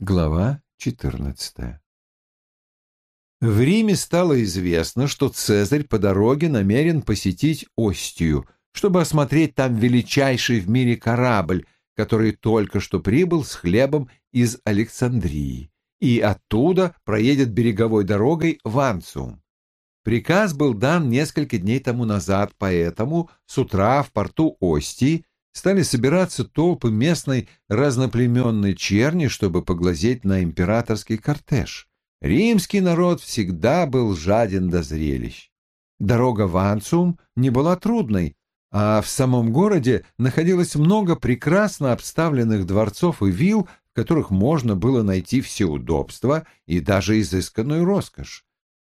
Глава 14 В Риме стало известно, что Цезарь по дороге намерен посетить Остию, чтобы осмотреть там величайший в мире корабль, который только что прибыл с хлебом из Александрии, и оттуда проедет береговой дорогой в Анциум. Приказ был дан несколько дней тому назад, поэтому с утра в порту Остии стали собираться толпы местной разноплеменной черни, чтобы поглазеть на императорский кортеж. Римский народ всегда был жаден до зрелищ. Дорога в Анциум не была трудной, а в самом городе находилось много прекрасно обставленных дворцов и вилл, в которых можно было найти все удобства и даже изысканную роскошь.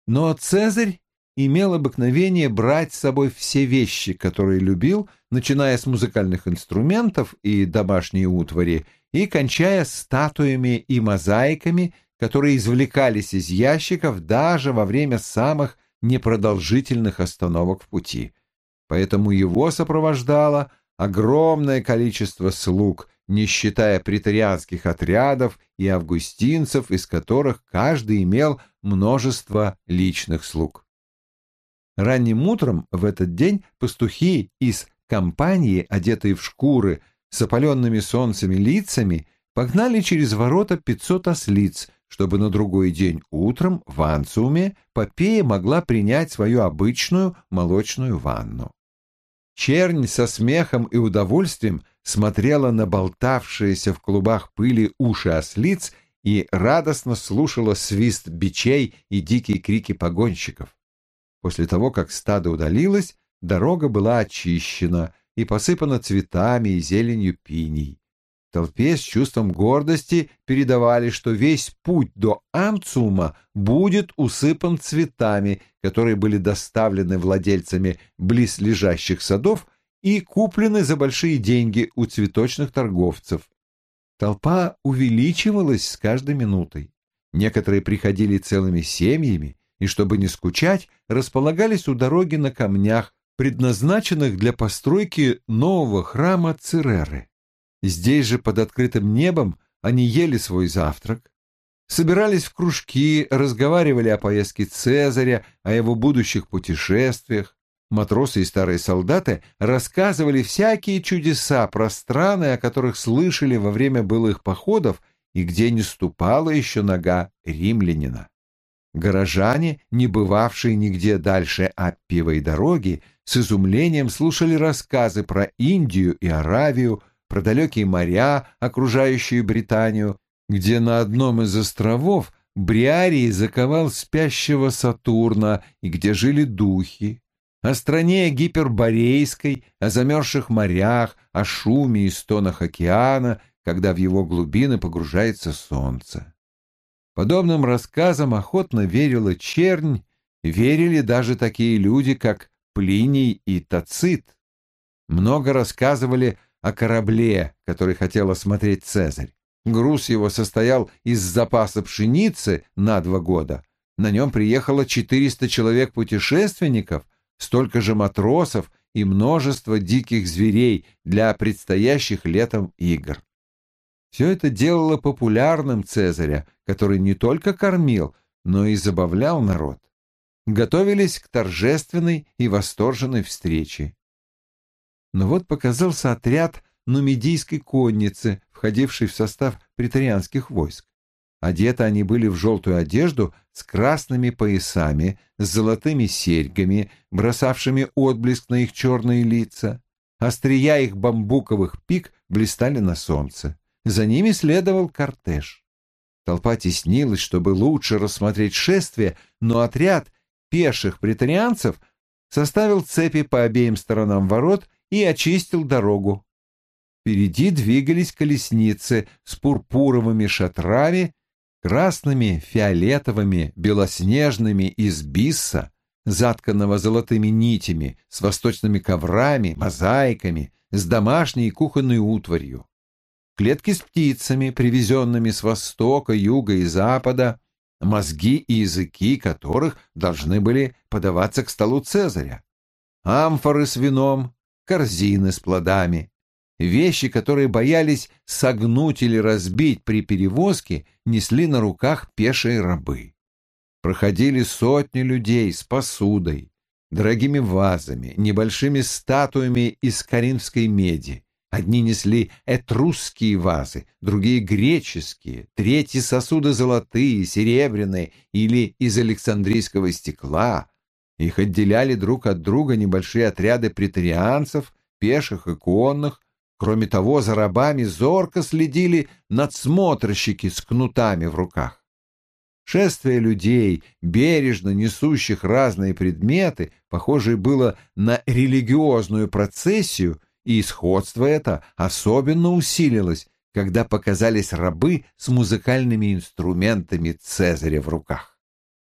Но Цезарь имел обыкновение брать с собой все вещи, которые любил, начиная с музыкальных инструментов и домашней утвари, и кончая статуями и мозаиками, которые извлекались из ящиков даже во время самых непродолжительных остановок в пути. Поэтому его сопровождало огромное количество слуг, не считая претарианских отрядов и августинцев, из которых каждый имел множество личных слуг. Ранним утром в этот день пастухи из компании, одетые в шкуры, с опаленными солнцами лицами, погнали через ворота пятьсот ослиц, чтобы на другой день утром в Анциуме Попея могла принять свою обычную молочную ванну. Чернь со смехом и удовольствием смотрела на болтавшиеся в клубах пыли уши ослиц и радостно слушала свист бичей и дикие крики погонщиков. После того, как стадо удалилось, дорога была очищена и посыпана цветами и зеленью пиней. Толпе с чувством гордости передавали, что весь путь до Амцума будет усыпан цветами, которые были доставлены владельцами близлежащих садов и куплены за большие деньги у цветочных торговцев. Толпа увеличивалась с каждой минутой. Некоторые приходили целыми семьями, и, чтобы не скучать, располагались у дороги на камнях, предназначенных для постройки нового храма Цереры. Здесь же, под открытым небом, они ели свой завтрак, собирались в кружки, разговаривали о поездке Цезаря, о его будущих путешествиях. Матросы и старые солдаты рассказывали всякие чудеса про страны, о которых слышали во время былых походов и где не ступала еще нога римлянина. Горожане, не бывавшие нигде дальше Аппиевой дороги, с изумлением слушали рассказы про Индию и Аравию, про далекие моря, окружающие Британию, где на одном из островов Бриарий заковал спящего Сатурна и где жили духи, о стране гиперборейской, о замерзших морях, о шуме и стонах океана, когда в его глубины погружается солнце. Подобным рассказам охотно верила чернь, верили даже такие люди, как Плиний и Тацит. Много рассказывали о корабле, который хотел осмотреть Цезарь. Груз его состоял из запаса пшеницы на два года. На нем приехало 400 человек-путешественников, столько же матросов и множество диких зверей для предстоящих летом игр. Все это делало популярным Цезаря, который не только кормил, но и забавлял народ. Готовились к торжественной и восторженной встрече. Но вот показался отряд нумидийской конницы, входивший в состав претарианских войск. Одеты они были в желтую одежду с красными поясами, с золотыми серьгами, бросавшими отблеск на их черные лица. Острия их бамбуковых пик блистали на солнце. За ними следовал кортеж. Толпа теснилась, чтобы лучше рассмотреть шествие, но отряд пеших претарианцев составил цепи по обеим сторонам ворот и очистил дорогу. Впереди двигались колесницы с пурпуровыми шатрами, красными, фиолетовыми, белоснежными из бисса, затканного золотыми нитями, с восточными коврами, мозаиками, с домашней и кухонной утварью клетки с птицами, привезенными с востока, юга и запада, мозги и языки которых должны были подаваться к столу Цезаря, амфоры с вином, корзины с плодами. вещи, которые боялись согнуть или разбить при перевозке, несли на руках пешие рабы. Проходили сотни людей с посудой, дорогими вазами, небольшими статуями из коринфской меди. Одни несли этрусские вазы, другие — греческие, третьи — сосуды золотые, серебряные или из александрийского стекла. Их отделяли друг от друга небольшие отряды претарианцев, пеших и конных. Кроме того, за рабами зорко следили надсмотрщики с кнутами в руках. Шествие людей, бережно несущих разные предметы, похожее было на религиозную процессию, и сходство это особенно усилилось, когда показались рабы с музыкальными инструментами Цезаря в руках.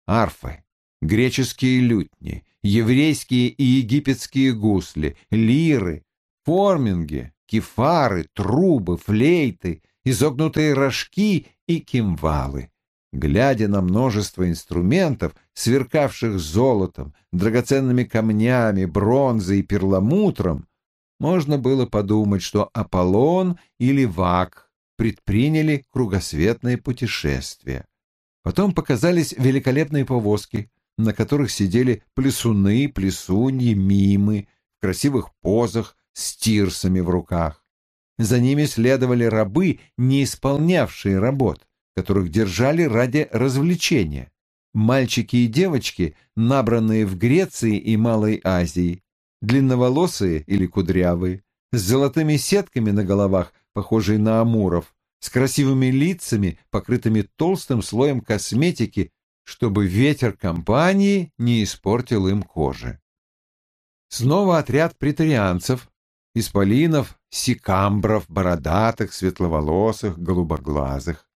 Арфы, греческие лютни, еврейские и египетские гусли, лиры, форминги, кефары, трубы, флейты, изогнутые рожки и кимвалы глядя на множество инструментов, сверкавших золотом, драгоценными камнями, бронзой и перламутром, можно было подумать, что Аполлон или Вак предприняли кругосветное путешествие. Потом показались великолепные повозки, на которых сидели плесуны, плесуньи, мимы в красивых позах с тирсами в руках. За ними следовали рабы, не исполнявшие работ которых держали ради развлечения. Мальчики и девочки, набранные в Греции и Малой Азии, длинноволосые или кудрявые, с золотыми сетками на головах, похожие на амуров, с красивыми лицами, покрытыми толстым слоем косметики, чтобы ветер компании не испортил им кожи. Снова отряд претарианцев, исполинов, сикамбров, бородатых, светловолосых, голубоглазых.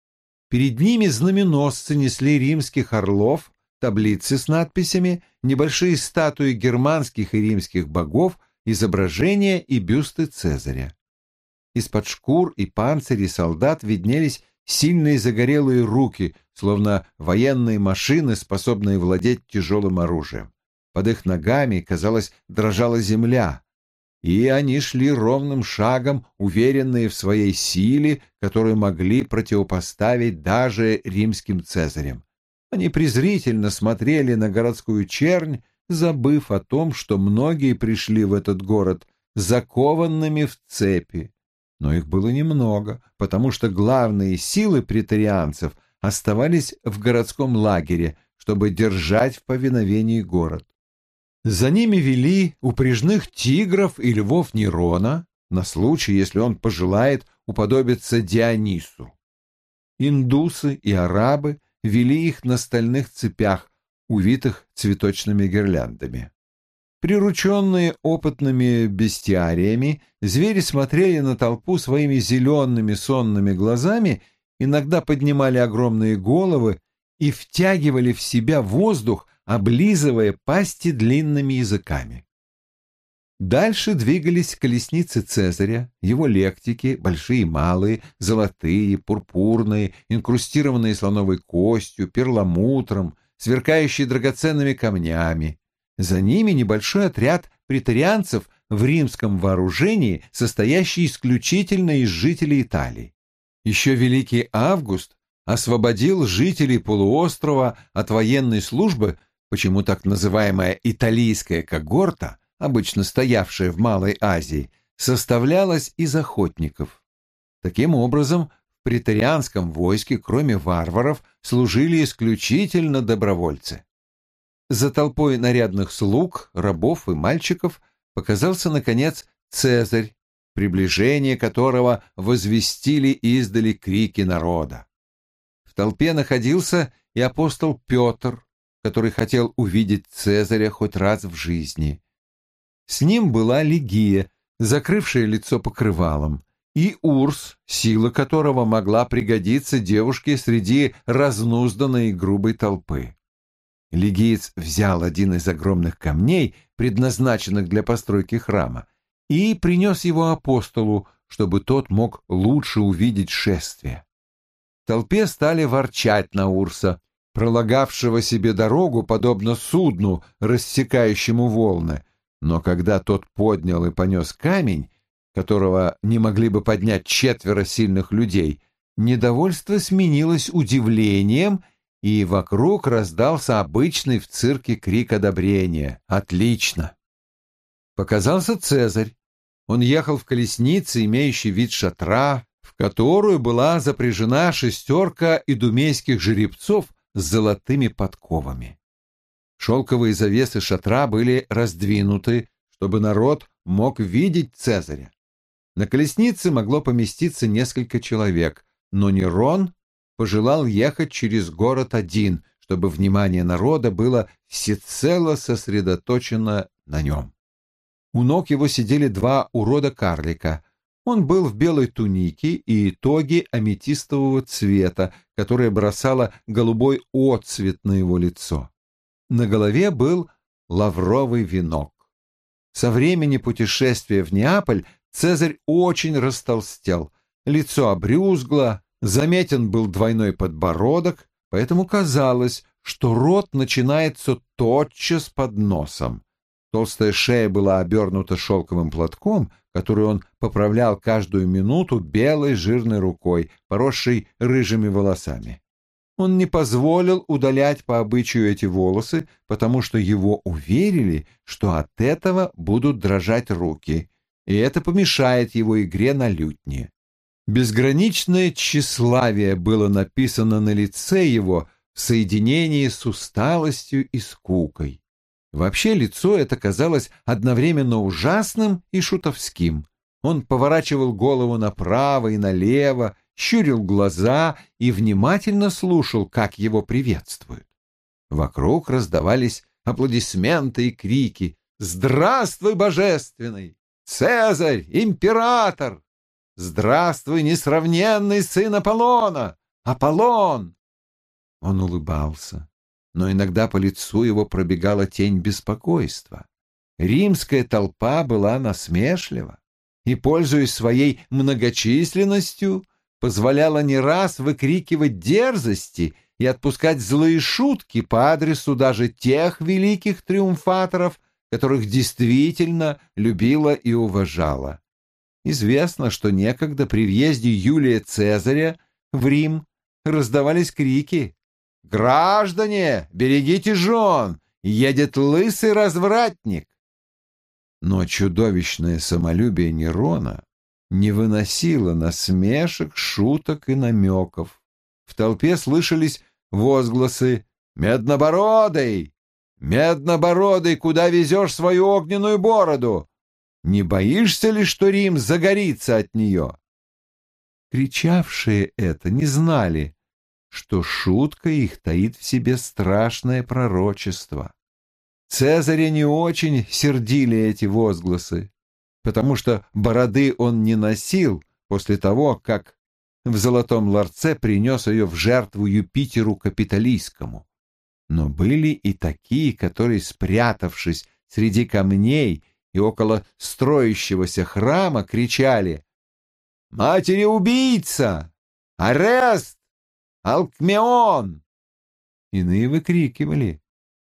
Перед ними знаменосцы несли римских орлов, таблицы с надписями, небольшие статуи германских и римских богов, изображения и бюсты Цезаря. Из-под шкур и панцирей солдат виднелись сильные загорелые руки, словно военные машины, способные владеть тяжелым оружием. Под их ногами, казалось, дрожала земля, и они шли ровным шагом, уверенные в своей силе, которую могли противопоставить даже римским цезарям. Они презрительно смотрели на городскую чернь, забыв о том, что многие пришли в этот город закованными в цепи. Но их было немного, потому что главные силы претарианцев оставались в городском лагере, чтобы держать в повиновении город. За ними вели упряжных тигров и львов Нерона на случай, если он пожелает уподобиться Дионису. Индусы и арабы вели их на стальных цепях, увитых цветочными гирляндами. Прирученные опытными бестиариями, звери смотрели на толпу своими зелеными сонными глазами, иногда поднимали огромные головы и втягивали в себя воздух, облизывая пасти длинными языками. Дальше двигались колесницы Цезаря, его лектики, большие и малые, золотые, пурпурные, инкрустированные слоновой костью, перламутром, сверкающие драгоценными камнями. За ними небольшой отряд претарианцев в римском вооружении, состоящий исключительно из жителей Италии. Еще Великий Август освободил жителей полуострова от военной службы почему так называемая италийская когорта, обычно стоявшая в Малой Азии, составлялась из охотников. Таким образом, в претарианском войске, кроме варваров, служили исключительно добровольцы. За толпой нарядных слуг, рабов и мальчиков показался, наконец, Цезарь, приближение которого возвестили издали крики народа. В толпе находился и апостол Петр, который хотел увидеть Цезаря хоть раз в жизни. С ним была Лигия, закрывшая лицо покрывалом, и Урс, сила которого могла пригодиться девушке среди разнузданной и грубой толпы. Лигиец взял один из огромных камней, предназначенных для постройки храма, и принес его апостолу, чтобы тот мог лучше увидеть шествие. В толпе стали ворчать на Урса, пролагавшего себе дорогу, подобно судну, рассекающему волны, но когда тот поднял и понес камень, которого не могли бы поднять четверо сильных людей, недовольство сменилось удивлением, и вокруг раздался обычный в цирке крик одобрения. «Отлично!» Показался Цезарь. Он ехал в колеснице, имеющей вид шатра, в которую была запряжена шестерка идумейских жеребцов с золотыми подковами. Шелковые завесы шатра были раздвинуты, чтобы народ мог видеть Цезаря. На колеснице могло поместиться несколько человек, но Нерон пожелал ехать через город один, чтобы внимание народа было всецело сосредоточено на нем. У ног его сидели два урода-карлика. Он был в белой тунике и тоге аметистового цвета, которая бросала голубой отцвет на его лицо. На голове был лавровый венок. Со времени путешествия в Неаполь Цезарь очень растолстел, лицо обрюзгло, заметен был двойной подбородок, поэтому казалось, что рот начинается тотчас под носом. Толстая шея была обернута шелковым платком, который он поправлял каждую минуту белой жирной рукой, поросшей рыжими волосами. Он не позволил удалять по обычаю эти волосы, потому что его уверили, что от этого будут дрожать руки, и это помешает его игре на лютне. Безграничное тщеславие было написано на лице его в соединении с усталостью и скукой. Вообще лицо это казалось одновременно ужасным и шутовским. Он поворачивал голову направо и налево, щурил глаза и внимательно слушал, как его приветствуют. Вокруг раздавались аплодисменты и крики «Здравствуй, божественный! Цезарь, император! Здравствуй, несравненный сын Аполлона! Аполлон!» Он улыбался но иногда по лицу его пробегала тень беспокойства. Римская толпа была насмешлива и, пользуясь своей многочисленностью, позволяла не раз выкрикивать дерзости и отпускать злые шутки по адресу даже тех великих триумфаторов, которых действительно любила и уважала. Известно, что некогда при въезде Юлия Цезаря в Рим раздавались крики «Граждане, берегите жен! Едет лысый развратник!» Но чудовищное самолюбие Нерона не выносило насмешек, шуток и намеков. В толпе слышались возгласы «Меднобородый! Меднобородый, куда везешь свою огненную бороду? Не боишься ли, что Рим загорится от нее?» Кричавшие это не знали, что шутка их таит в себе страшное пророчество. Цезаря не очень сердили эти возгласы, потому что бороды он не носил после того, как в золотом ларце принес ее в жертву Юпитеру Капитолийскому. Но были и такие, которые, спрятавшись среди камней и около строящегося храма, кричали «Матери-убийца! Арест! Алкмеон!» Иные выкрикивали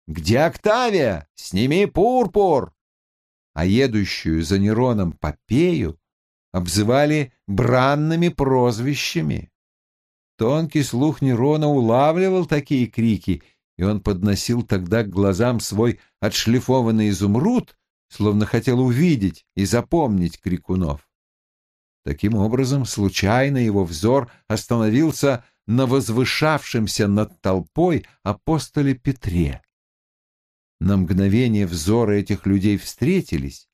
«Где Октавия? Сними пурпур!» А едущую за Нероном Попею обзывали бранными прозвищами. Тонкий слух Нерона улавливал такие крики, и он подносил тогда к глазам свой отшлифованный изумруд, словно хотел увидеть и запомнить крикунов. Таким образом, случайно его взор остановился на возвышавшемся над толпой апостоле Петре. На мгновение взоры этих людей встретились,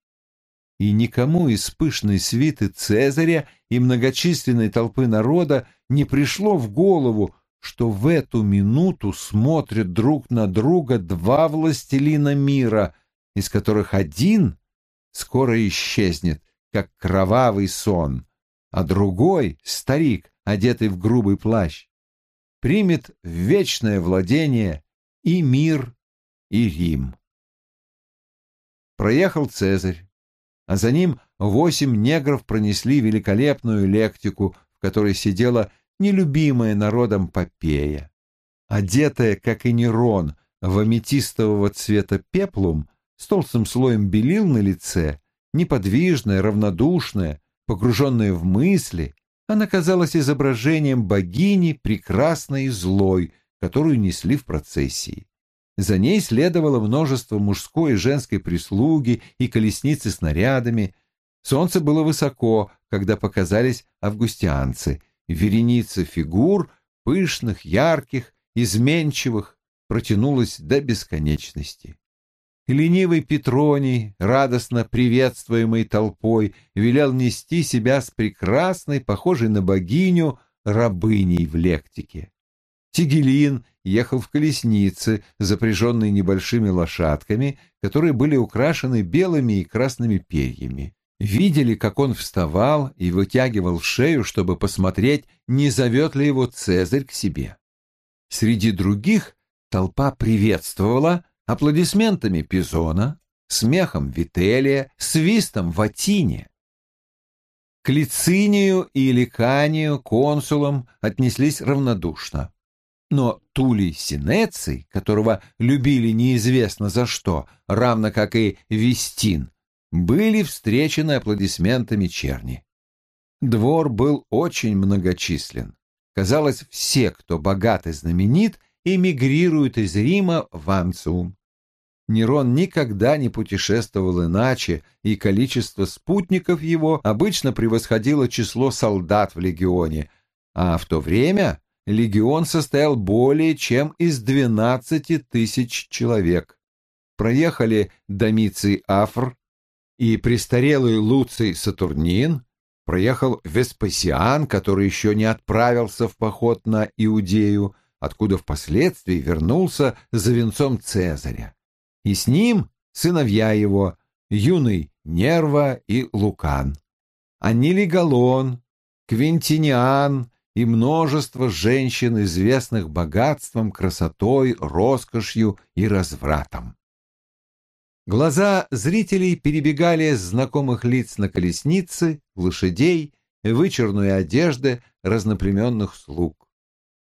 и никому из пышной свиты Цезаря и многочисленной толпы народа не пришло в голову, что в эту минуту смотрят друг на друга два властелина мира, из которых один скоро исчезнет, как кровавый сон, а другой, старик, одетый в грубый плащ, примет вечное владение и мир, и Рим. Проехал Цезарь, а за ним восемь негров пронесли великолепную лектику, в которой сидела нелюбимая народом Попея. Одетая, как и Нерон, в аметистового цвета пеплум, с толстым слоем белил на лице, неподвижная, равнодушная, погруженная в мысли, она казалась изображением богини, прекрасной и злой, которую несли в процессии. За ней следовало множество мужской и женской прислуги и колесницы с нарядами. Солнце было высоко, когда показались августианцы, вереница фигур, пышных, ярких, изменчивых, протянулась до бесконечности. ленивый Петроний, радостно приветствуемый толпой, велел нести себя с прекрасной, похожей на богиню, рабыней в лектике. Тигелин ехал в колеснице, запряженной небольшими лошадками, которые были украшены белыми и красными перьями. Видели, как он вставал и вытягивал шею, чтобы посмотреть, не зовет ли его Цезарь к себе. Среди других толпа приветствовала аплодисментами Пизона, смехом Вителия, свистом Ватине. К Лицинию и Ликанию консулам отнеслись равнодушно. Но Тулей Синеций, которого любили неизвестно за что, равно как и Вестин, были встречены аплодисментами черни. Двор был очень многочислен. Казалось, все, кто богат и знаменит, эмигрируют из Рима в Анциум. Нерон никогда не путешествовал иначе, и количество спутников его обычно превосходило число солдат в легионе, а в то время легион состоял более чем из двенадцати тысяч человек. Проехали Домиций Афр и престарелый Луций Сатурнин, проехал Веспасиан, который еще не отправился в поход на Иудею, откуда впоследствии вернулся за венцом Цезаря. И с ним сыновья его, юный Нерва и Лукан. Анилий Галон, Квинтиниан, и множество женщин, известных богатством, красотой, роскошью и развратом. Глаза зрителей перебегали с знакомых лиц на колесницы, лошадей, вычурные одежды разноплеменных слуг.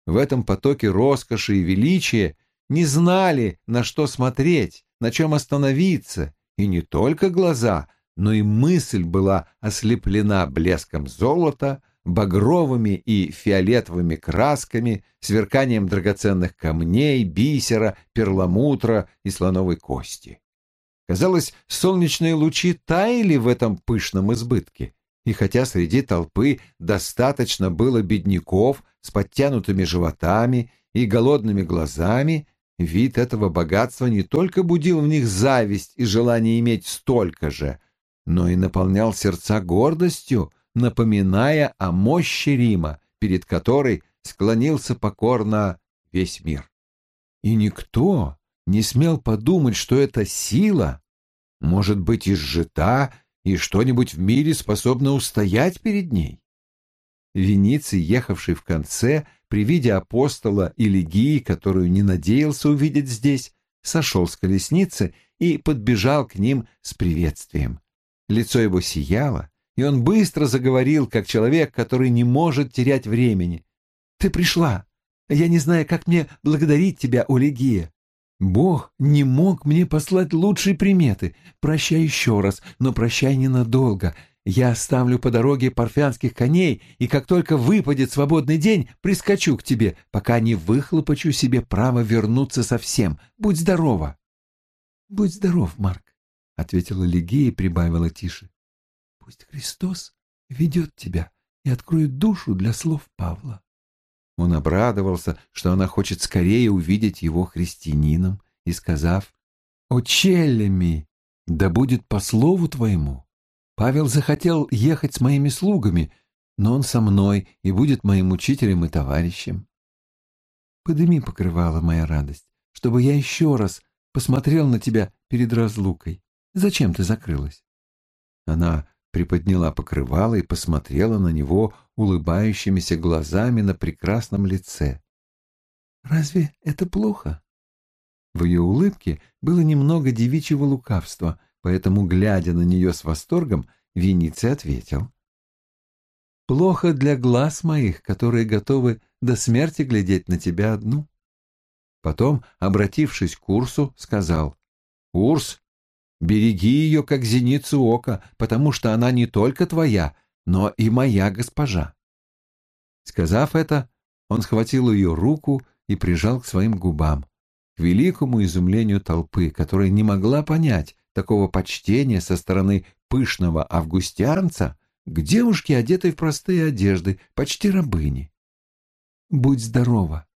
В этом потоке роскоши и величия не знали, на что смотреть, на чем остановиться, и не только глаза, но и мысль была ослеплена блеском золота, багровыми и фиолетовыми красками, сверканием драгоценных камней, бисера, перламутра и слоновой кости. Казалось, солнечные лучи таяли в этом пышном избытке, и хотя среди толпы достаточно было бедняков с подтянутыми животами и голодными глазами, вид этого богатства не только будил в них зависть и желание иметь столько же, но и наполнял сердца гордостью, напоминая о мощи Рима, перед которой склонился покорно весь мир. И никто не смел подумать, что эта сила может быть изжита, и что-нибудь в мире способно устоять перед ней. Вениций, ехавший в конце, при виде апостола и легии, которую не надеялся увидеть здесь, сошел с колесницы и подбежал к ним с приветствием. Лицо его сияло, и он быстро заговорил, как человек, который не может терять времени. «Ты пришла. Я не знаю, как мне благодарить тебя, Олегия. Бог не мог мне послать лучшие приметы. Прощай еще раз, но прощай ненадолго. Я оставлю по дороге парфянских коней, и как только выпадет свободный день, прискочу к тебе, пока не выхлопочу себе право вернуться совсем. Будь здорова!» «Будь здоров, Марк», — ответила Легия и прибавила тише. Пусть Христос ведет тебя и откроет душу для слов Павла. Он обрадовался, что она хочет скорее увидеть его христианином, и, сказав, «О челлеми, да будет по слову твоему!» Павел захотел ехать с моими слугами, но он со мной и будет моим учителем и товарищем. Подыми покрывала моя радость, чтобы я еще раз посмотрел на тебя перед разлукой. Зачем ты закрылась? Она приподняла покрывало и посмотрела на него улыбающимися глазами на прекрасном лице. «Разве это плохо?» В ее улыбке было немного девичьего лукавства, поэтому, глядя на нее с восторгом, Вениций ответил. «Плохо для глаз моих, которые готовы до смерти глядеть на тебя одну». Потом, обратившись к Урсу, сказал, «Урс, Береги ее, как зеницу ока, потому что она не только твоя, но и моя госпожа. Сказав это, он схватил ее руку и прижал к своим губам, к великому изумлению толпы, которая не могла понять такого почтения со стороны пышного августианца к девушке, одетой в простые одежды, почти рабыни. «Будь здорова!»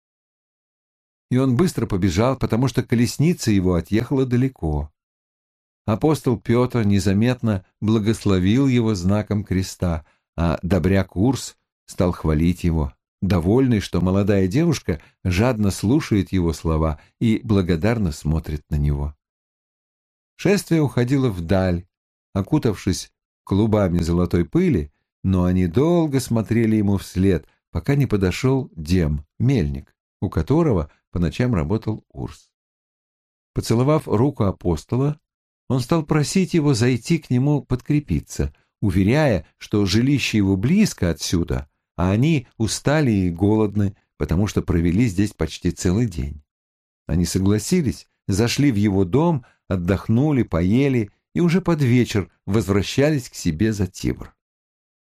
И он быстро побежал, потому что колесница его отъехала далеко. Апостол Петр незаметно благословил его знаком креста, а добряк Урс стал хвалить его, довольный, что молодая девушка жадно слушает его слова и благодарно смотрит на него. Шествие уходило вдаль, окутавшись клубами золотой пыли, но они долго смотрели ему вслед, пока не подошел Дем, мельник, у которого по ночам работал Урс. Поцеловав руку апостола, он стал просить его зайти к нему подкрепиться, уверяя, что жилище его близко отсюда, а они устали и голодны, потому что провели здесь почти целый день. Они согласились, зашли в его дом, отдохнули, поели и уже под вечер возвращались к себе за Тибр.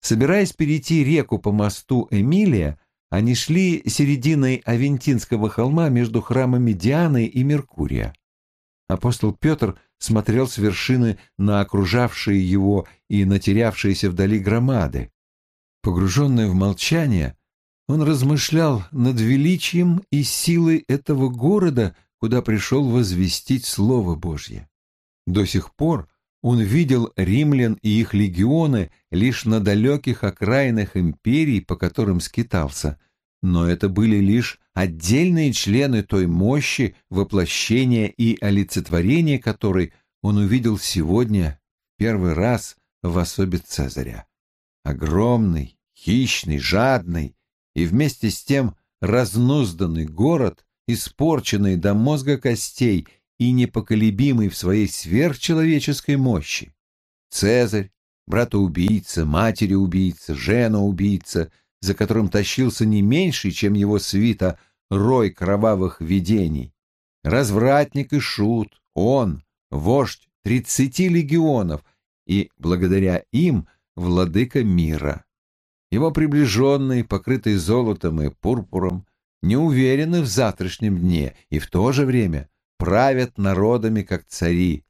Собираясь перейти реку по мосту Эмилия, они шли серединой Авентинского холма между храмами Дианы и Меркурия. Апостол Петр смотрел с вершины на окружавшие его и натерявшиеся вдали громады. Погруженный в молчание, он размышлял над величием и силой этого города, куда пришел возвестить Слово Божье. До сих пор он видел римлян и их легионы лишь на далеких окраинах империй, по которым скитался, но это были лишь отдельные члены той мощи, воплощения и олицетворения которой он увидел сегодня первый раз в особе Цезаря. Огромный, хищный, жадный и вместе с тем разнузданный город, испорченный до мозга костей и непоколебимый в своей сверхчеловеческой мощи. Цезарь, брата-убийца, матери-убийца, жена-убийца, за которым тащился не меньший, чем его свита, рой кровавых видений. Развратник и шут, он, вождь тридцати легионов, и, благодаря им, владыка мира. Его приближенные, покрытые золотом и пурпуром, не уверены в завтрашнем дне и в то же время правят народами, как цари.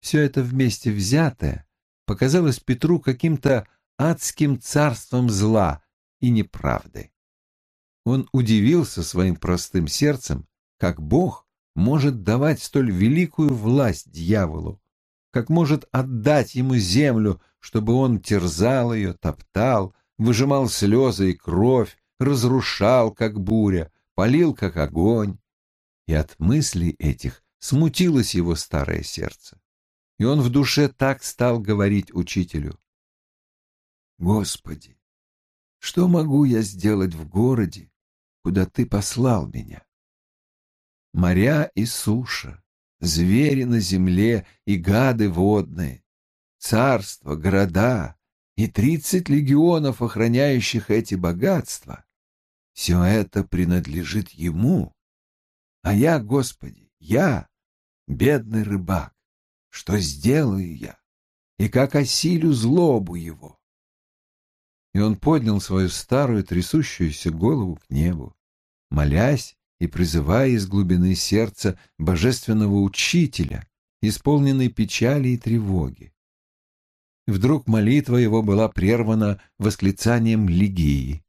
Все это вместе взятое показалось Петру каким-то адским царством зла и неправды. Он удивился своим простым сердцем, как Бог может давать столь великую власть дьяволу, как может отдать ему землю, чтобы он терзал ее, топтал, выжимал слезы и кровь, разрушал, как буря, полил, как огонь. И от мыслей этих смутилось его старое сердце. И он в душе так стал говорить учителю. «Господи, что могу я сделать в городе, куда ты послал меня? Моря и суша, звери на земле и гады водные, царства, города и тридцать легионов, охраняющих эти богатства, все это принадлежит ему. А я, Господи, я, бедный рыбак, что сделаю я, и как осилю злобу его? И он поднял свою старую трясущуюся голову к небу, молясь и призывая из глубины сердца божественного учителя, исполненной печали и тревоги. Вдруг молитва его была прервана восклицанием Лигии.